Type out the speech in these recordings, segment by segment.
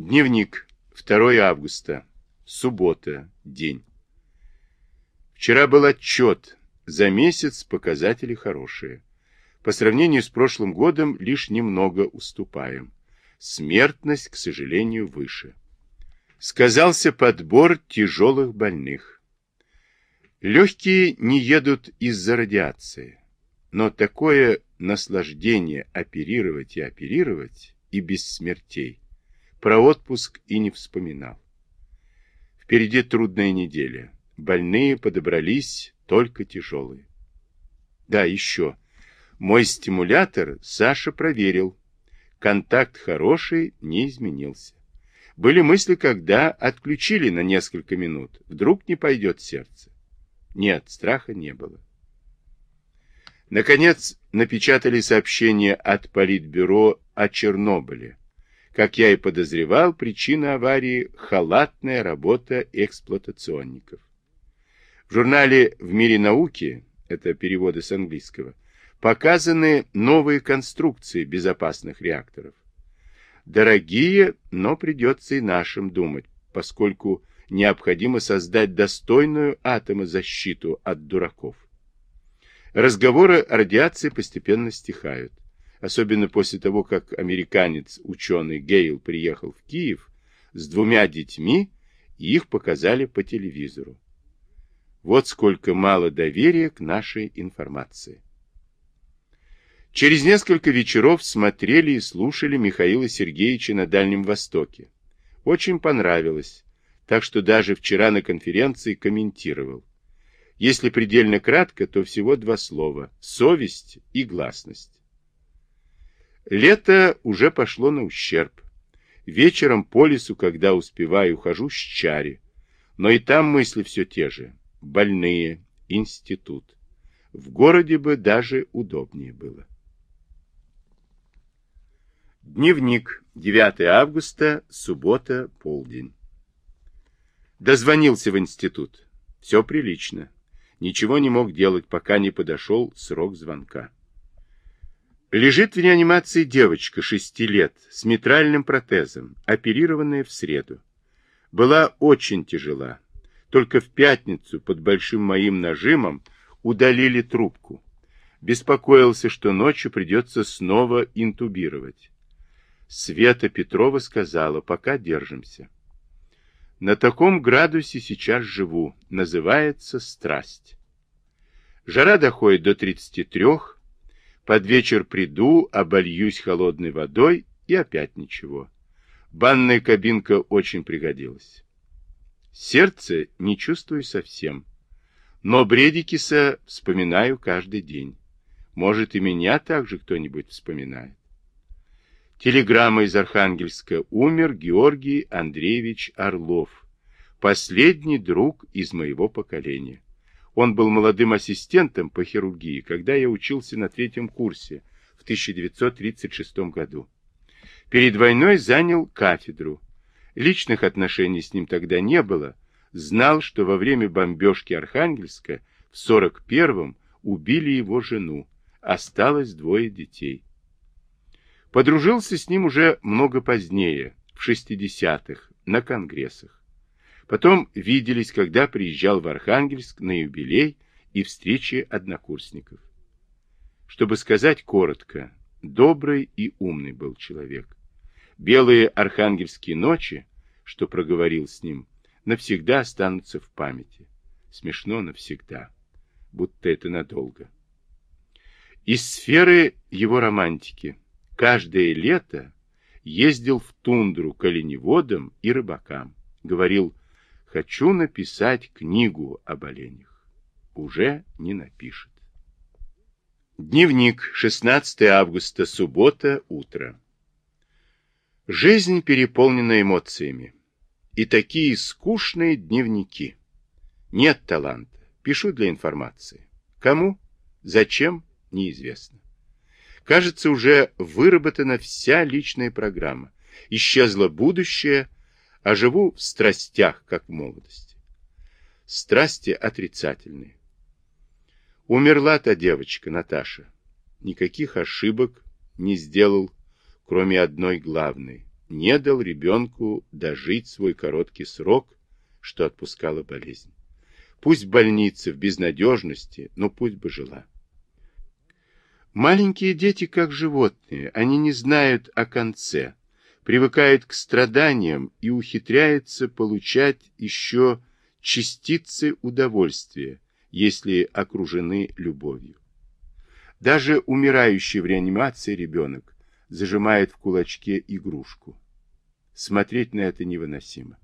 Дневник. 2 августа. Суббота. День. Вчера был отчет. За месяц показатели хорошие. По сравнению с прошлым годом лишь немного уступаем. Смертность, к сожалению, выше. Сказался подбор тяжелых больных. Легкие не едут из-за радиации. Но такое наслаждение оперировать и оперировать, и без смертей. Про отпуск и не вспоминал. Впереди трудная неделя. Больные подобрались, только тяжелые. Да, еще. Мой стимулятор Саша проверил. Контакт хороший, не изменился. Были мысли, когда отключили на несколько минут. Вдруг не пойдет сердце. Нет, страха не было. Наконец, напечатали сообщение от Политбюро о Чернобыле. Как я и подозревал, причина аварии – халатная работа эксплуатационников. В журнале «В мире науки» это переводы с английского, показаны новые конструкции безопасных реакторов. Дорогие, но придется и нашим думать, поскольку необходимо создать достойную атомозащиту от дураков. Разговоры о радиации постепенно стихают. Особенно после того, как американец-ученый Гейл приехал в Киев с двумя детьми, и их показали по телевизору. Вот сколько мало доверия к нашей информации. Через несколько вечеров смотрели и слушали Михаила Сергеевича на Дальнем Востоке. Очень понравилось, так что даже вчера на конференции комментировал. Если предельно кратко, то всего два слова – совесть и гласность. Лето уже пошло на ущерб. Вечером по лесу, когда успеваю, хожу с чари. Но и там мысли все те же. Больные, институт. В городе бы даже удобнее было. Дневник. 9 августа, суббота, полдень. Дозвонился в институт. Все прилично. Ничего не мог делать, пока не подошел срок звонка. Лежит в реанимации девочка шести лет с митральным протезом, оперированная в среду. Была очень тяжела. Только в пятницу под большим моим нажимом удалили трубку. Беспокоился, что ночью придется снова интубировать. Света Петрова сказала, пока держимся. На таком градусе сейчас живу. Называется страсть. Жара доходит до 33. Под вечер приду, обольюсь холодной водой и опять ничего. Банная кабинка очень пригодилась. Сердце не чувствую совсем. Но Бредикиса вспоминаю каждый день. Может, и меня также кто-нибудь вспоминает. Телеграмма из Архангельска. Умер Георгий Андреевич Орлов. Последний друг из моего поколения. Он был молодым ассистентом по хирургии, когда я учился на третьем курсе в 1936 году. Перед войной занял кафедру. Личных отношений с ним тогда не было. Знал, что во время бомбежки Архангельска в 41-м убили его жену. Осталось двое детей. Подружился с ним уже много позднее, в 60-х, на конгрессах. Потом виделись, когда приезжал в Архангельск на юбилей и встречи однокурсников. Чтобы сказать коротко, добрый и умный был человек. Белые архангельские ночи, что проговорил с ним, навсегда останутся в памяти. Смешно навсегда, будто это надолго. Из сферы его романтики – каждое лето ездил в тундру к оленеводам и рыбакам. Говорил, хочу написать книгу об оленях. Уже не напишет. Дневник, 16 августа, суббота, утро. Жизнь переполнена эмоциями. И такие скучные дневники. Нет таланта. Пишу для информации. Кому? Зачем? Неизвестно. Кажется, уже выработана вся личная программа. Исчезло будущее, а живу в страстях, как в молодости. Страсти отрицательные. Умерла та девочка, Наташа. Никаких ошибок не сделал, кроме одной главной. не дал ребенку дожить свой короткий срок, что отпускала болезнь. Пусть в больнице, в безнадежности, но пусть бы жила. Маленькие дети как животные, они не знают о конце, привыкают к страданиям и ухитряются получать еще частицы удовольствия, если окружены любовью. Даже умирающий в реанимации ребенок зажимает в кулачке игрушку. Смотреть на это невыносимо.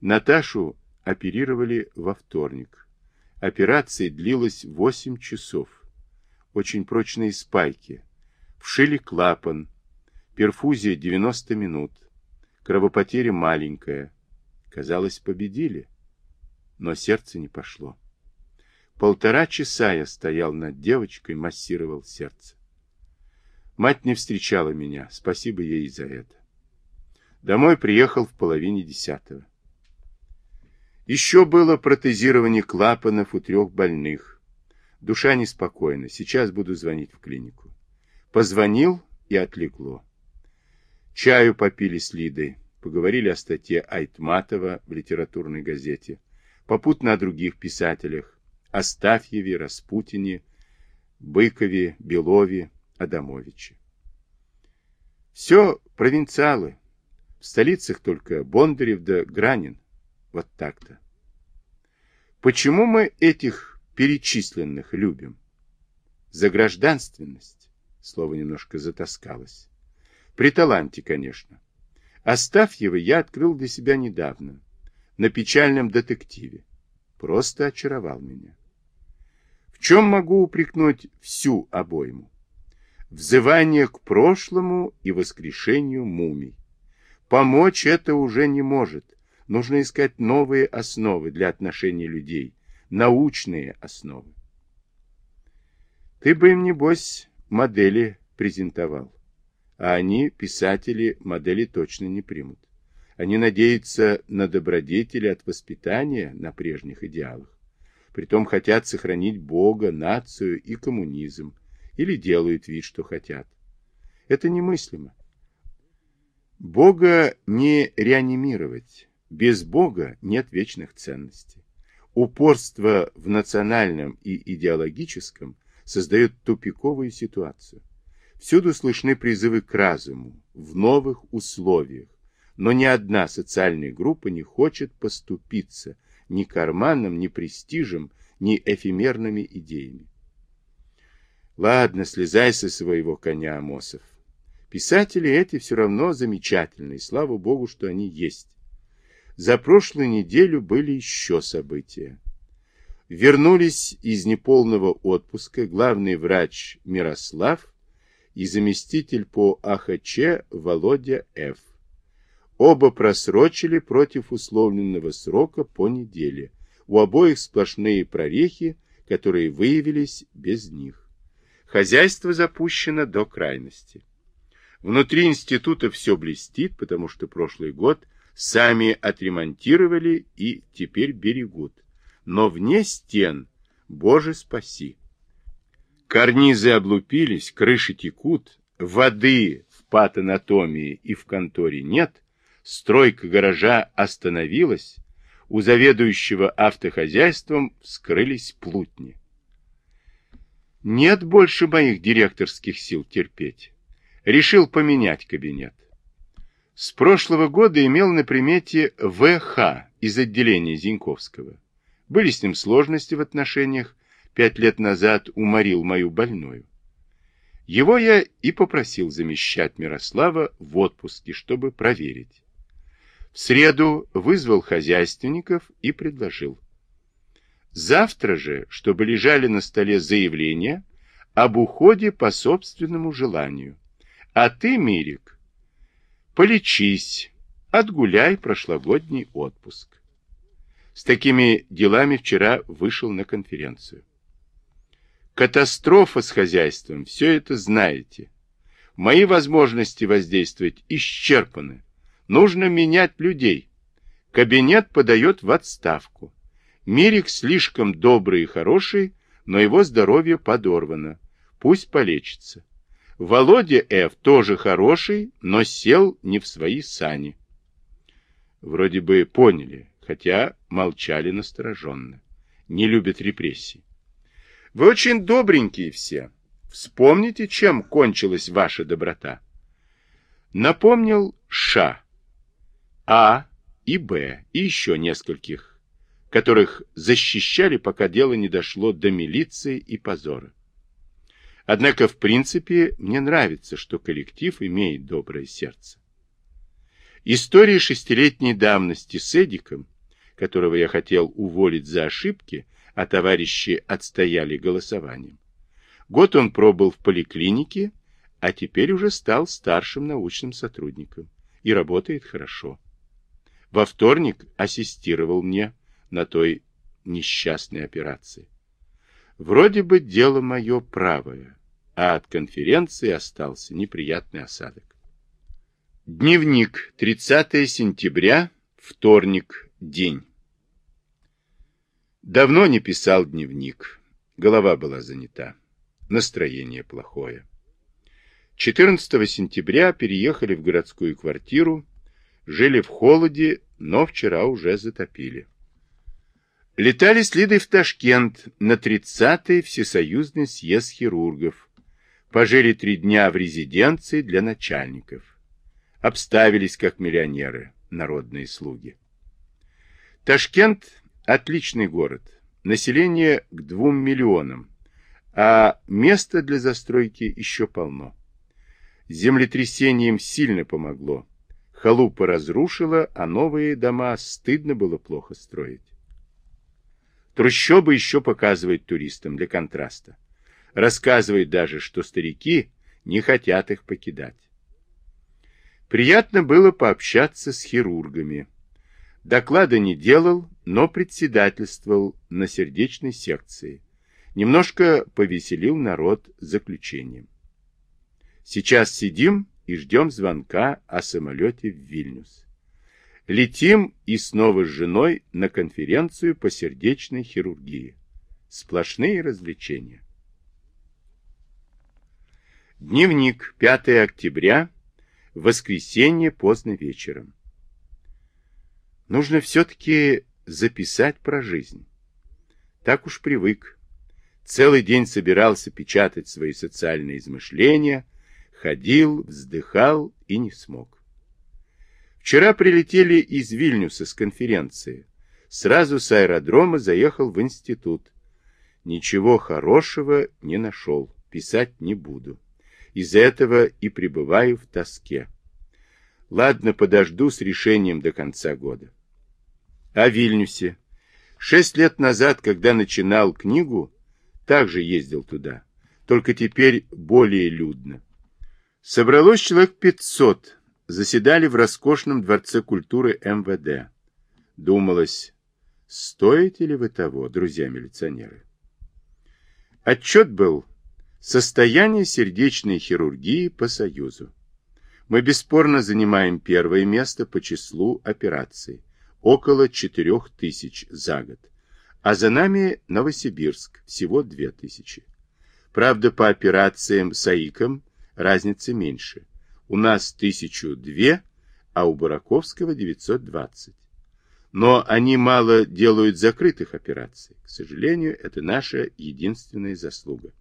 Наташу оперировали во вторник. Операция длилась 8 часов. Очень прочные спайки. Вшили клапан. Перфузия 90 минут. Кровопотеря маленькая. Казалось, победили. Но сердце не пошло. Полтора часа я стоял над девочкой, массировал сердце. Мать не встречала меня, спасибо ей за это. Домой приехал в половине десятого. Еще было протезирование клапанов у трех больных. Душа неспокойна, сейчас буду звонить в клинику. Позвонил и отлегло. Чаю попили с Лидой, поговорили о статье Айтматова в литературной газете, попутно о других писателях, Астафьеве, Распутине, Быкове, Белове, Адамовиче. Все провинциалы. В столицах только Бондарев да Гранин. Вот так-то. Почему мы этих перечисленных любим? За гражданственность. Слово немножко затаскалось. При таланте, конечно. Астафьева я открыл для себя недавно. На печальном детективе. Просто очаровал меня. В чем могу упрекнуть всю обойму? Взывание к прошлому и воскрешению мумий. Помочь это уже не может нужно искать новые основы для отношений людей, научные основы. Ты бы им, небось, модели презентовал. А они, писатели, модели точно не примут. Они надеются на добродетели от воспитания на прежних идеалах. Притом хотят сохранить Бога, нацию и коммунизм. Или делают вид, что хотят. Это немыслимо. Бога не реанимировать без Бога нет вечных ценностей. Упорство в национальном и идеологическом создает тупиковую ситуацию. Всюду слышны призывы к разуму, в новых условиях, но ни одна социальная группа не хочет поступиться ни карманом, ни престижем, ни эфемерными идеями. Ладно, слезай со своего коня, Амосов. Писатели эти все равно замечательные, слава богу, что они есть. За прошлую неделю были еще события. Вернулись из неполного отпуска главный врач Мирослав и заместитель по АХЧ Володя Ф. Оба просрочили против условленного срока по неделе. У обоих сплошные прорехи, которые выявились без них. Хозяйство запущено до крайности. Внутри института все блестит, потому что прошлый год – сами отремонтировали и теперь берегут. Но вне стен, Боже спаси! Карнизы облупились, крыши текут, воды в патанатомии и в конторе нет, стройка гаража остановилась, у заведующего автохозяйством вскрылись плутни. Нет больше моих директорских сил терпеть. Решил поменять кабинет. С прошлого года имел на примете ВХ из отделения Зиньковского. Были с ним сложности в отношениях. Пять лет назад уморил мою больную. Его я и попросил замещать Мирослава в отпуске, чтобы проверить. В среду вызвал хозяйственников и предложил. Завтра же, чтобы лежали на столе заявления об уходе по собственному желанию. А ты, Мирик, Полечись, отгуляй прошлогодний отпуск. С такими делами вчера вышел на конференцию. Катастрофа с хозяйством, все это знаете. Мои возможности воздействовать исчерпаны. Нужно менять людей. Кабинет подает в отставку. Мирик слишком добрый и хороший, но его здоровье подорвано. Пусть полечится. Володя Ф. тоже хороший, но сел не в свои сани. Вроде бы поняли, хотя молчали настороженно. Не любят репрессий. Вы очень добренькие все. Вспомните, чем кончилась ваша доброта. Напомнил Ша, А и Б, и еще нескольких, которых защищали, пока дело не дошло до милиции и позора. Однако, в принципе, мне нравится, что коллектив имеет доброе сердце. История шестилетней давности с Эдиком, которого я хотел уволить за ошибки, а товарищи отстояли голосованием. Год он пробыл в поликлинике, а теперь уже стал старшим научным сотрудником и работает хорошо. Во вторник ассистировал мне на той несчастной операции. Вроде бы дело мое правое, а от конференции остался неприятный осадок. Дневник. 30 сентября. Вторник. День. Давно не писал дневник. Голова была занята. Настроение плохое. 14 сентября переехали в городскую квартиру. Жили в холоде, но вчера уже затопили. Летали с Лидой в Ташкент на 30-й Всесоюзный съезд хирургов Пожили три дня в резиденции для начальников. Обставились как миллионеры, народные слуги. Ташкент – отличный город. Население к двум миллионам, а места для застройки еще полно. Землетрясением сильно помогло. Халупа разрушила, а новые дома стыдно было плохо строить. Трущобы еще показывают туристам для контраста. Рассказывает даже, что старики не хотят их покидать. Приятно было пообщаться с хирургами. Доклада не делал, но председательствовал на сердечной секции. Немножко повеселил народ заключением. Сейчас сидим и ждем звонка о самолете в Вильнюс. Летим и снова с женой на конференцию по сердечной хирургии. Сплошные развлечения. Дневник. 5 октября. Воскресенье поздно вечером. Нужно все-таки записать про жизнь. Так уж привык. Целый день собирался печатать свои социальные измышления, ходил, вздыхал и не смог. Вчера прилетели из Вильнюса с конференции. Сразу с аэродрома заехал в институт. Ничего хорошего не нашел, писать не буду. Из этого и пребываю в тоске. Ладно, подожду с решением до конца года. О Вильнюсе. Шесть лет назад, когда начинал книгу, также ездил туда. Только теперь более людно. Собралось человек пятьсот. Заседали в роскошном дворце культуры МВД. Думалось, стоите ли вы того, друзья милиционеры? Отчет был Состояние сердечной хирургии по Союзу. Мы бесспорно занимаем первое место по числу операций. Около 4000 за год. А за нами Новосибирск, всего 2000. Правда, по операциям с АИКом разница меньше. У нас 1002, а у Бураковского 920. Но они мало делают закрытых операций. К сожалению, это наша единственная заслуга.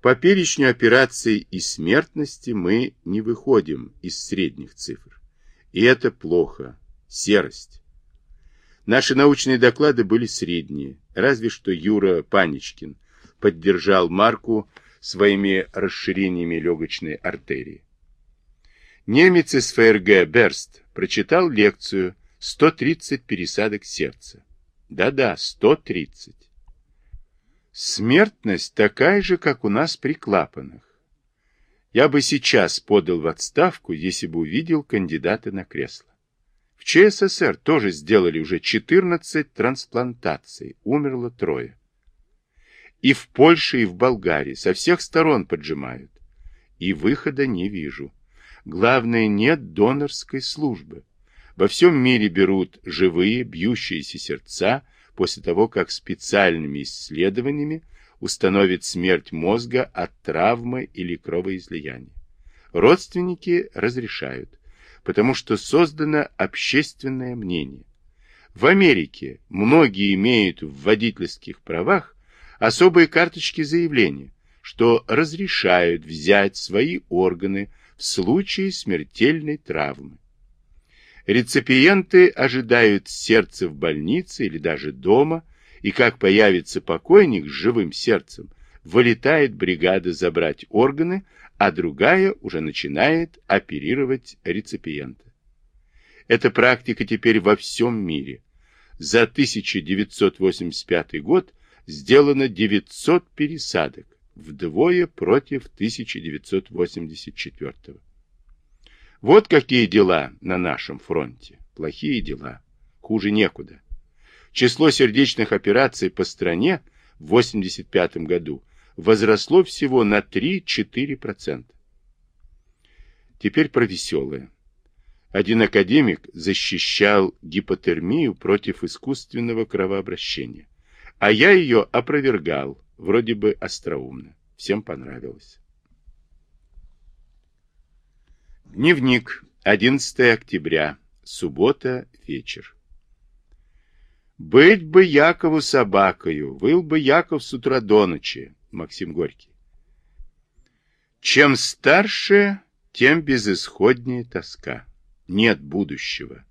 По перечню операций и смертности мы не выходим из средних цифр. И это плохо. Серость. Наши научные доклады были средние, разве что Юра Паничкин поддержал Марку своими расширениями легочной артерии. Немец из ФРГ Берст прочитал лекцию «130 пересадок сердца». Да-да, 130. Смертность такая же, как у нас при клапанах. Я бы сейчас подал в отставку, если бы увидел кандидата на кресло. В ЧССР тоже сделали уже 14 трансплантаций, умерло трое. И в Польше, и в Болгарии со всех сторон поджимают. И выхода не вижу. Главное, нет донорской службы. Во всем мире берут живые, бьющиеся сердца, после того, как специальными исследованиями установит смерть мозга от травмы или кровоизлияния. Родственники разрешают, потому что создано общественное мнение. В Америке многие имеют в водительских правах особые карточки заявления, что разрешают взять свои органы в случае смертельной травмы. Реципиенты ожидают сердца в больнице или даже дома, и как появится покойник с живым сердцем, вылетает бригада забрать органы, а другая уже начинает оперировать реципиента. Эта практика теперь во всем мире. За 1985 год сделано 900 пересадок, вдвое против 1984. Вот какие дела на нашем фронте. Плохие дела. Хуже некуда. Число сердечных операций по стране в 1985 году возросло всего на 3-4%. Теперь про веселое. Один академик защищал гипотермию против искусственного кровообращения, а я ее опровергал, вроде бы остроумно. Всем понравилось. Дневник. 11 октября. Суббота. Вечер. Быть бы Якову собакою, выл бы Яков с утра до ночи. Максим Горький. Чем старше, тем безысходнее тоска. Нет будущего.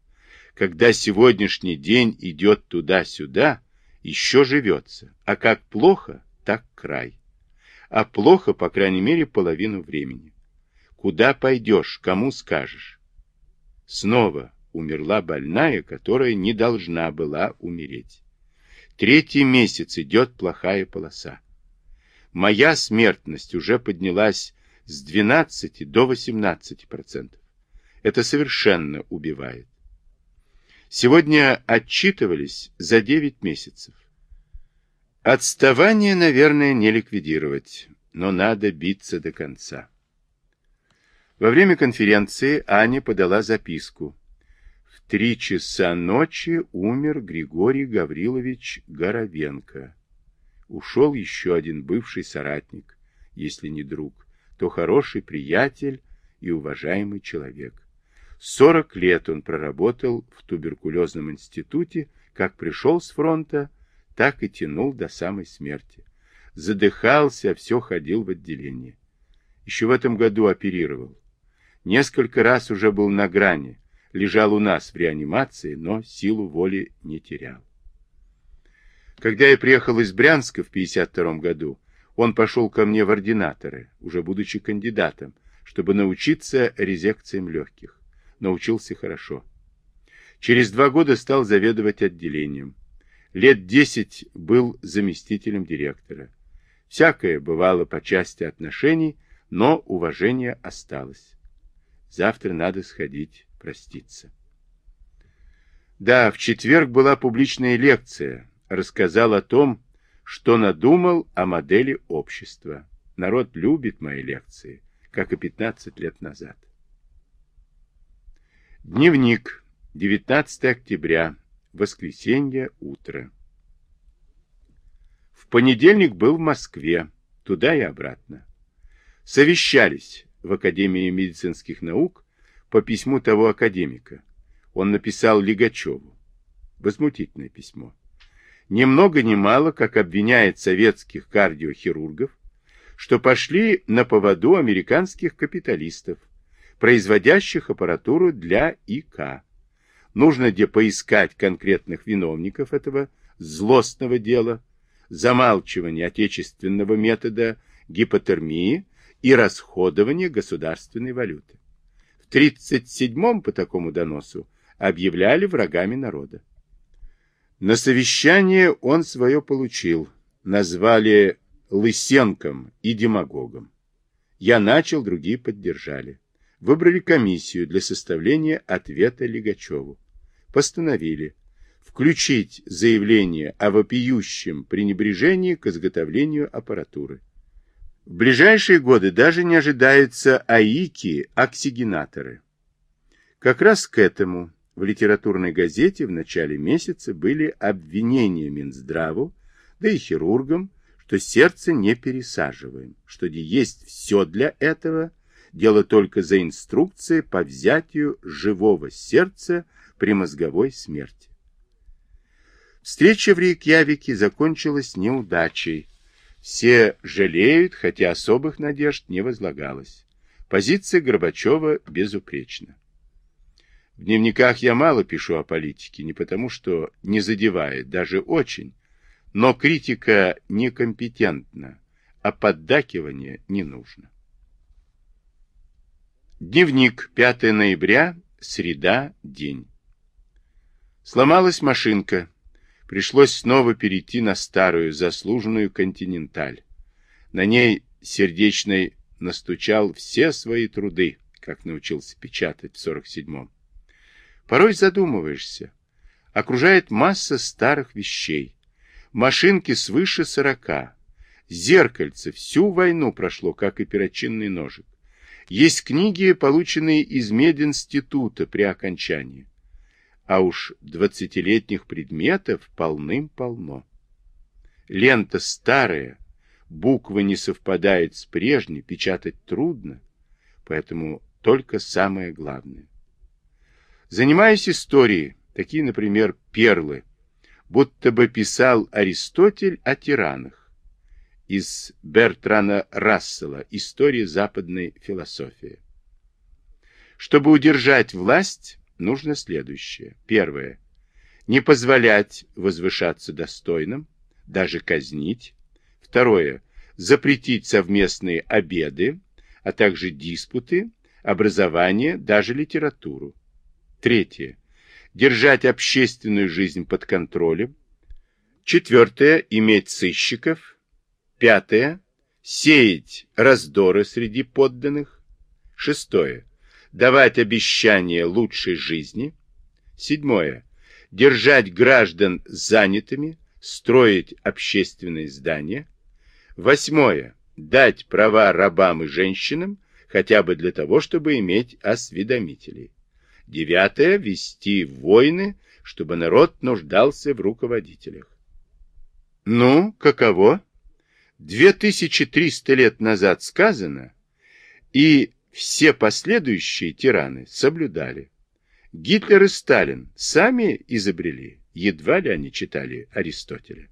Когда сегодняшний день идет туда-сюда, еще живется. А как плохо, так край. А плохо, по крайней мере, половину времени. Куда пойдешь, кому скажешь? Снова умерла больная, которая не должна была умереть. Третий месяц идет плохая полоса. Моя смертность уже поднялась с 12 до 18%. Это совершенно убивает. Сегодня отчитывались за 9 месяцев. Отставание, наверное, не ликвидировать, но надо биться до конца. Во время конференции Аня подала записку. В три часа ночи умер Григорий Гаврилович Горовенко. Ушел еще один бывший соратник, если не друг, то хороший приятель и уважаемый человек. Сорок лет он проработал в туберкулезном институте, как пришел с фронта, так и тянул до самой смерти. Задыхался, все ходил в отделение. Еще в этом году оперировал. Несколько раз уже был на грани, лежал у нас в реанимации, но силу воли не терял. Когда я приехал из Брянска в 52 году, он пошел ко мне в ординаторы, уже будучи кандидатом, чтобы научиться резекциям легких. Научился хорошо. Через два года стал заведовать отделением. Лет десять был заместителем директора. Всякое бывало по части отношений, но уважение осталось. Завтра надо сходить проститься. Да, в четверг была публичная лекция. Рассказал о том, что надумал о модели общества. Народ любит мои лекции, как и 15 лет назад. Дневник. 19 октября. Воскресенье. Утро. В понедельник был в Москве. Туда и обратно. Совещались в Академии медицинских наук по письму того академика. Он написал Лигачеву. Возмутительное письмо. Ни много ни мало, как обвиняет советских кардиохирургов, что пошли на поводу американских капиталистов, производящих аппаратуру для ИК. Нужно где поискать конкретных виновников этого злостного дела, замалчивания отечественного метода гипотермии и расходования государственной валюты. В 1937-м по такому доносу объявляли врагами народа. На совещание он свое получил, назвали Лысенком и демагогом. Я начал, другие поддержали. Выбрали комиссию для составления ответа Лигачеву. Постановили включить заявление о вопиющем пренебрежении к изготовлению аппаратуры. В ближайшие годы даже не ожидаются АИКи, оксигенаторы. Как раз к этому в литературной газете в начале месяца были обвинения Минздраву, да и хирургам, что сердце не пересаживаем, что есть все для этого, дело только за инструкцией по взятию живого сердца при мозговой смерти. Встреча в Рейкьявике закончилась неудачей. Все жалеют, хотя особых надежд не возлагалось. Позиция Горбачева безупречна. В дневниках я мало пишу о политике, не потому что не задевает, даже очень, но критика некомпетентна, а поддакивание не нужно. Дневник, 5 ноября, среда, день. Сломалась машинка. Пришлось снова перейти на старую, заслуженную «Континенталь». На ней сердечный настучал все свои труды, как научился печатать в 47-м. Порой задумываешься. Окружает масса старых вещей. Машинки свыше сорока. Зеркальце всю войну прошло, как и перочинный ножик. Есть книги, полученные из мединститута при окончании а уж двадцатилетних предметов полным-полно. Лента старая, буквы не совпадают с прежней, печатать трудно, поэтому только самое главное. Занимаясь историей, такие, например, перлы, будто бы писал Аристотель о тиранах, из Бертрана Рассела «История западной философии». Чтобы удержать власть, нужно следующее. Первое. Не позволять возвышаться достойным, даже казнить. Второе. Запретить совместные обеды, а также диспуты, образование, даже литературу. Третье. Держать общественную жизнь под контролем. Четвертое. Иметь сыщиков. Пятое. Сеять раздоры среди подданных. Шестое давать обещания лучшей жизни. Седьмое. Держать граждан занятыми, строить общественные здания. Восьмое. Дать права рабам и женщинам, хотя бы для того, чтобы иметь осведомителей. Девятое. Вести войны, чтобы народ нуждался в руководителях. Ну, каково? 2300 лет назад сказано, и все последующие тираны соблюдали. Гитлер и Сталин сами изобрели, едва ли они читали Аристотеля.